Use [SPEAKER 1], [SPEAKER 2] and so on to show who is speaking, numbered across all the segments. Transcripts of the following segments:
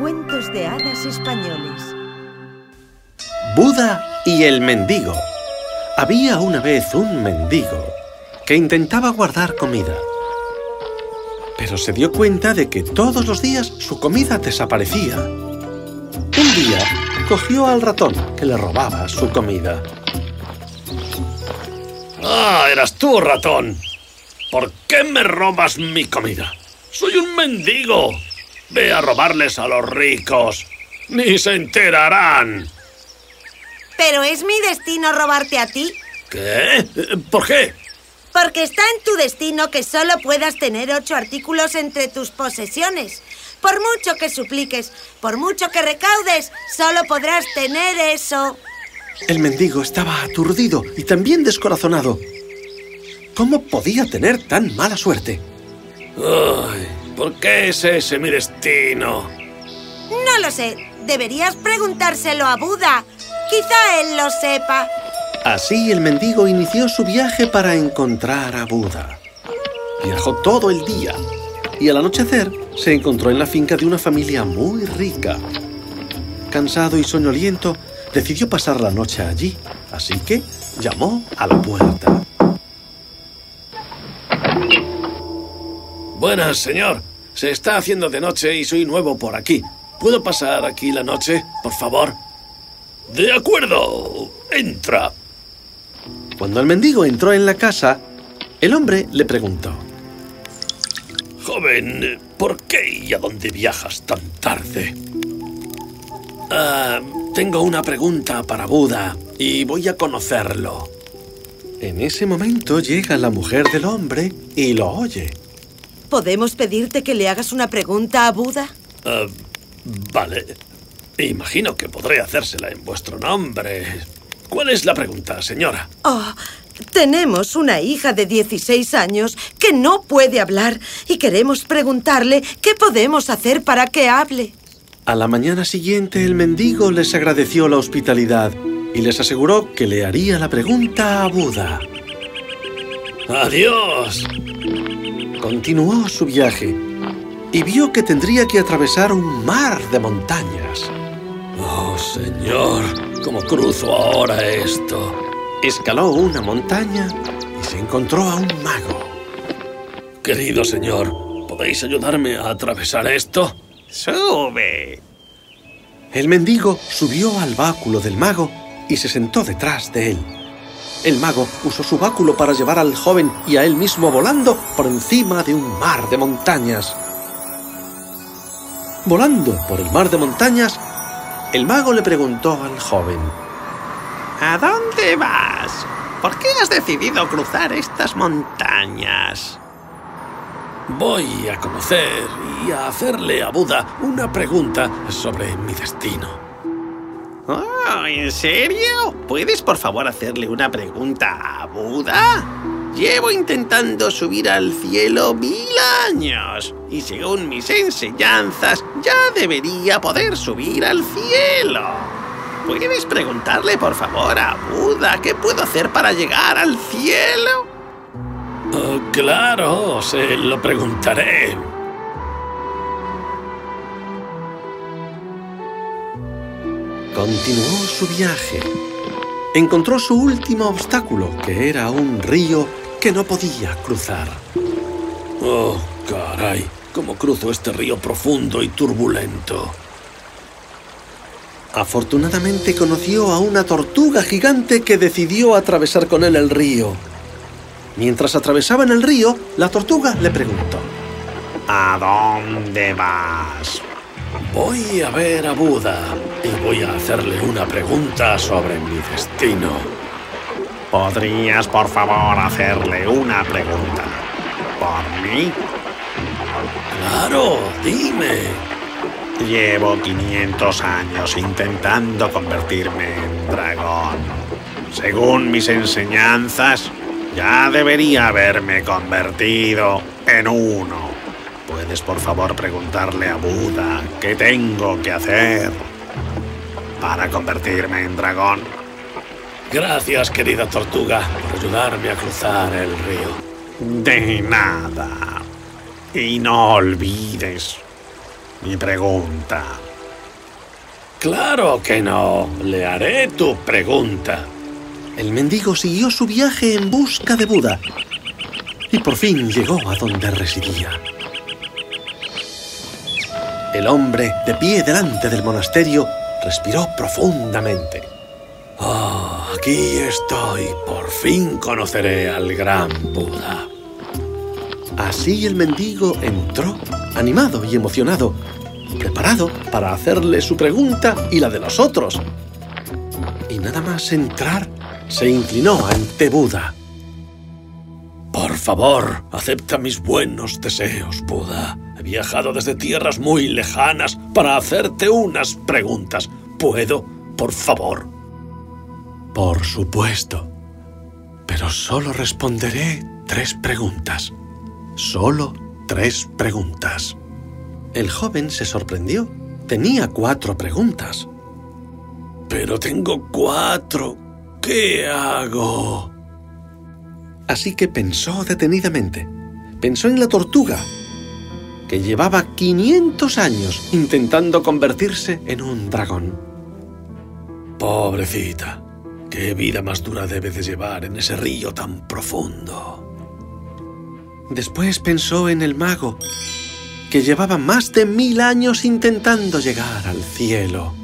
[SPEAKER 1] Cuentos de hadas españoles.
[SPEAKER 2] Buda y el mendigo. Había una vez un mendigo que intentaba guardar comida. Pero se dio cuenta de que todos los días su comida desaparecía. Un día cogió al ratón que le robaba su comida.
[SPEAKER 3] ¡Ah, eras tú, ratón! ¿Por qué me robas mi comida? ¡Soy un mendigo! Ve a robarles a los ricos. ¡Ni se enterarán!
[SPEAKER 4] Pero es mi destino robarte a ti.
[SPEAKER 3] ¿Qué? ¿Por qué?
[SPEAKER 4] Porque está en tu destino que solo puedas tener ocho artículos entre tus posesiones. Por mucho que supliques, por mucho que recaudes, solo podrás tener eso.
[SPEAKER 2] El mendigo estaba aturdido y también descorazonado. ¿Cómo podía tener tan mala suerte?
[SPEAKER 3] Ay, ¿Por qué es ese mi destino?
[SPEAKER 4] No lo sé. Deberías preguntárselo a Buda. Quizá él lo sepa.
[SPEAKER 2] Así el mendigo inició su viaje para encontrar a Buda. Viajó todo el día y al anochecer se encontró en la finca de una familia muy rica. Cansado y soñoliento, decidió pasar la noche allí, así que llamó a la puerta.
[SPEAKER 3] Buenas, señor. Se está haciendo de noche y soy nuevo por aquí. ¿Puedo pasar aquí la noche, por favor? De acuerdo. Entra.
[SPEAKER 2] Cuando el mendigo entró en la casa, el hombre le preguntó.
[SPEAKER 3] Joven, ¿por qué y a dónde viajas tan tarde? Ah, tengo una pregunta para Buda y voy a conocerlo.
[SPEAKER 2] En ese momento llega la mujer del hombre y lo oye.
[SPEAKER 1] ¿Podemos pedirte que le hagas una pregunta a Buda?
[SPEAKER 3] Ah, vale. Imagino que podré hacérsela en vuestro nombre. ¿Cuál es la pregunta, señora?
[SPEAKER 1] Oh, tenemos una hija de 16 años que no puede hablar y queremos preguntarle qué podemos hacer para que hable.
[SPEAKER 2] A la mañana siguiente el mendigo les agradeció la hospitalidad y les aseguró que le haría la pregunta a Buda.
[SPEAKER 3] ¡Adiós!
[SPEAKER 2] Continuó su viaje y vio que tendría que atravesar un mar de montañas.
[SPEAKER 3] ¡Oh, señor! ¿Cómo cruzo ahora esto?
[SPEAKER 2] Escaló una montaña y se encontró a un mago.
[SPEAKER 3] Querido señor, ¿podéis ayudarme a atravesar esto?
[SPEAKER 2] ¡Sube! El mendigo subió al báculo del mago y se sentó detrás de él. El mago usó su báculo para llevar al joven y a él mismo volando por encima de un mar de montañas. Volando por el mar de montañas, el mago le preguntó al joven.
[SPEAKER 5] ¿A dónde vas? ¿Por qué has decidido cruzar estas montañas?
[SPEAKER 3] Voy a conocer y a hacerle a Buda una pregunta sobre mi destino.
[SPEAKER 5] Oh, ¿en serio? ¿Puedes por favor hacerle una pregunta a Buda? Llevo intentando subir al cielo mil años y según mis enseñanzas ya debería poder subir al cielo. ¿Puedes preguntarle por favor a Buda qué puedo hacer para llegar al cielo?
[SPEAKER 3] Oh, claro, se lo preguntaré.
[SPEAKER 2] Continuó su viaje. Encontró su último obstáculo, que era un río que no podía cruzar.
[SPEAKER 3] Oh, caray, ¿cómo cruzo este río profundo y turbulento?
[SPEAKER 2] Afortunadamente conoció a una tortuga gigante que decidió atravesar con él el río. Mientras atravesaban el río, la tortuga le preguntó.
[SPEAKER 5] ¿A dónde vas?
[SPEAKER 3] Voy a ver a Buda y voy a hacerle una pregunta sobre mi destino.
[SPEAKER 5] ¿Podrías, por favor, hacerle una pregunta? ¿Por mí?
[SPEAKER 3] Claro, dime.
[SPEAKER 5] Llevo 500 años intentando convertirme en dragón. Según mis enseñanzas, ya debería haberme convertido en uno. ¿Puedes por favor preguntarle a Buda qué tengo que hacer para convertirme en dragón?
[SPEAKER 3] Gracias, querida tortuga, por ayudarme a cruzar el río.
[SPEAKER 5] De nada. Y no olvides, mi pregunta.
[SPEAKER 3] Claro que no. Le haré tu pregunta.
[SPEAKER 2] El mendigo siguió su viaje en busca de Buda y por fin llegó a donde residía. El hombre, de pie delante del monasterio, respiró profundamente.
[SPEAKER 3] Ah, aquí estoy. Por fin conoceré al gran Buda.
[SPEAKER 2] Así el mendigo entró, animado y emocionado, preparado para hacerle su pregunta y la de los otros. Y nada más entrar, se inclinó ante Buda.
[SPEAKER 3] Por favor, acepta mis buenos deseos, Buda. He viajado desde tierras muy lejanas para hacerte unas preguntas. ¿Puedo, por favor?
[SPEAKER 2] Por supuesto. Pero solo responderé tres preguntas. Solo tres preguntas. El joven se sorprendió. Tenía cuatro preguntas.
[SPEAKER 3] Pero tengo cuatro. ¿Qué hago?
[SPEAKER 2] Así que pensó detenidamente. Pensó en la tortuga, que llevaba 500 años intentando convertirse en un dragón.
[SPEAKER 3] Pobrecita, qué vida más dura debe de llevar en ese río tan profundo.
[SPEAKER 2] Después pensó en el mago, que llevaba más de mil años intentando llegar al cielo.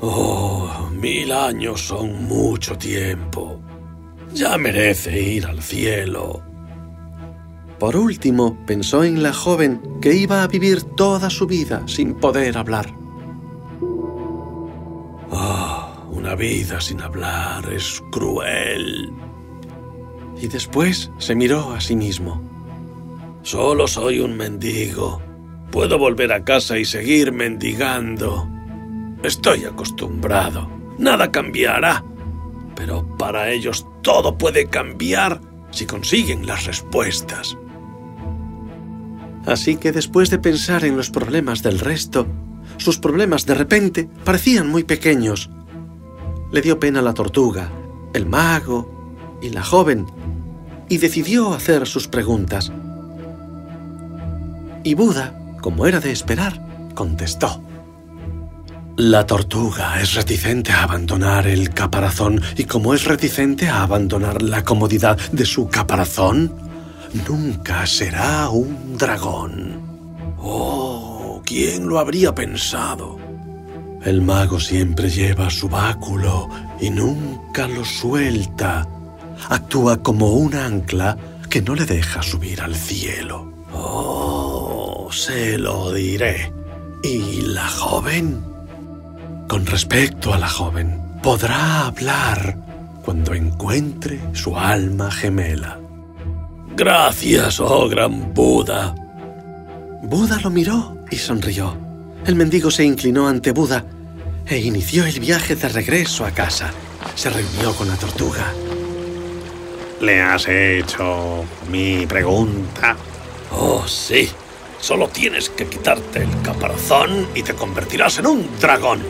[SPEAKER 3] Oh, mil años son mucho tiempo. Ya merece ir al cielo.
[SPEAKER 2] Por último, pensó en la joven que iba a vivir toda su vida sin poder hablar.
[SPEAKER 3] Ah, una vida sin hablar es cruel.
[SPEAKER 2] Y después se miró a sí mismo.
[SPEAKER 3] Solo soy un mendigo. Puedo volver a casa y seguir mendigando. Estoy acostumbrado. Nada cambiará. Pero para ellos todo puede cambiar si consiguen las respuestas.
[SPEAKER 2] Así que después de pensar en los problemas del resto, sus problemas de repente parecían muy pequeños. Le dio pena la tortuga, el mago y la joven, y decidió hacer sus preguntas. Y Buda, como era de esperar, contestó. La tortuga es reticente a abandonar el caparazón y como es reticente a abandonar la comodidad de su caparazón, nunca será un dragón.
[SPEAKER 3] Oh, ¿quién lo habría pensado?
[SPEAKER 2] El mago siempre lleva su báculo y nunca lo suelta. Actúa como un ancla que no le deja subir al cielo.
[SPEAKER 3] Oh, se lo diré. ¿Y la joven?
[SPEAKER 2] Con respecto a la joven, podrá hablar cuando encuentre su alma gemela.
[SPEAKER 3] Gracias, oh gran Buda.
[SPEAKER 2] Buda lo miró y sonrió. El mendigo se inclinó ante Buda e inició el viaje de regreso a casa. Se reunió con la tortuga.
[SPEAKER 5] ¿Le has hecho mi pregunta?
[SPEAKER 3] Oh, sí. Solo tienes que quitarte el caparazón y te convertirás en un dragón.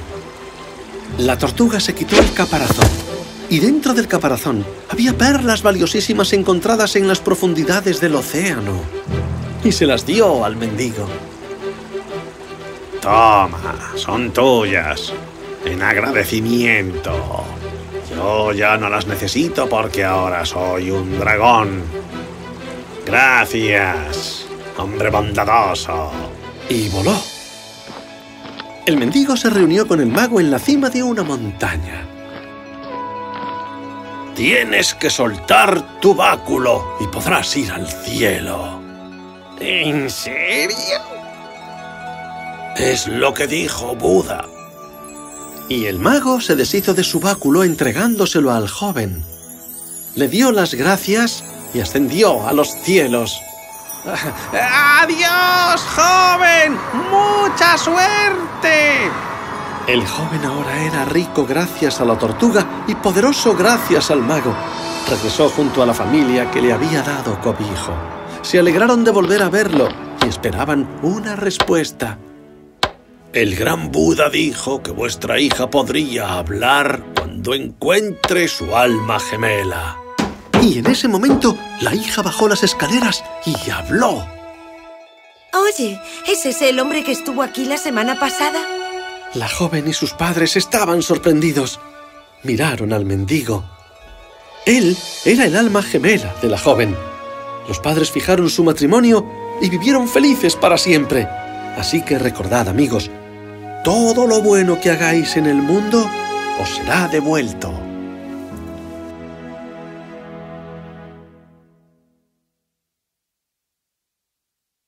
[SPEAKER 2] La tortuga se quitó el caparazón y dentro del caparazón había perlas valiosísimas encontradas en las profundidades del océano. Y se las dio al mendigo.
[SPEAKER 5] Toma, son tuyas. En agradecimiento. Yo ya no las necesito porque ahora soy un dragón. Gracias, hombre bondadoso.
[SPEAKER 2] Y voló. El mendigo se reunió con el mago en la cima de una montaña.
[SPEAKER 3] Tienes que soltar tu báculo y podrás ir al cielo.
[SPEAKER 5] ¿En serio?
[SPEAKER 3] Es lo que dijo Buda.
[SPEAKER 2] Y el mago se deshizo de su báculo entregándoselo al joven. Le dio las gracias y ascendió a los cielos.
[SPEAKER 5] ¡Adiós, joven! ¡Mucha suerte!
[SPEAKER 2] El joven ahora era rico gracias a la tortuga y poderoso gracias al mago. Regresó junto a la familia que le había dado cobijo. Se alegraron de volver a verlo y esperaban una respuesta.
[SPEAKER 3] El gran Buda dijo que vuestra hija podría hablar cuando encuentre su alma gemela.
[SPEAKER 2] Y en ese momento la hija bajó las escaleras y habló.
[SPEAKER 4] Oye, ¿ese es el hombre que estuvo aquí la semana pasada?
[SPEAKER 2] La joven y sus padres estaban sorprendidos. Miraron al mendigo. Él era el alma gemela de la joven. Los padres fijaron su matrimonio y vivieron felices para siempre. Así que recordad, amigos, todo lo bueno que hagáis en el mundo os será devuelto.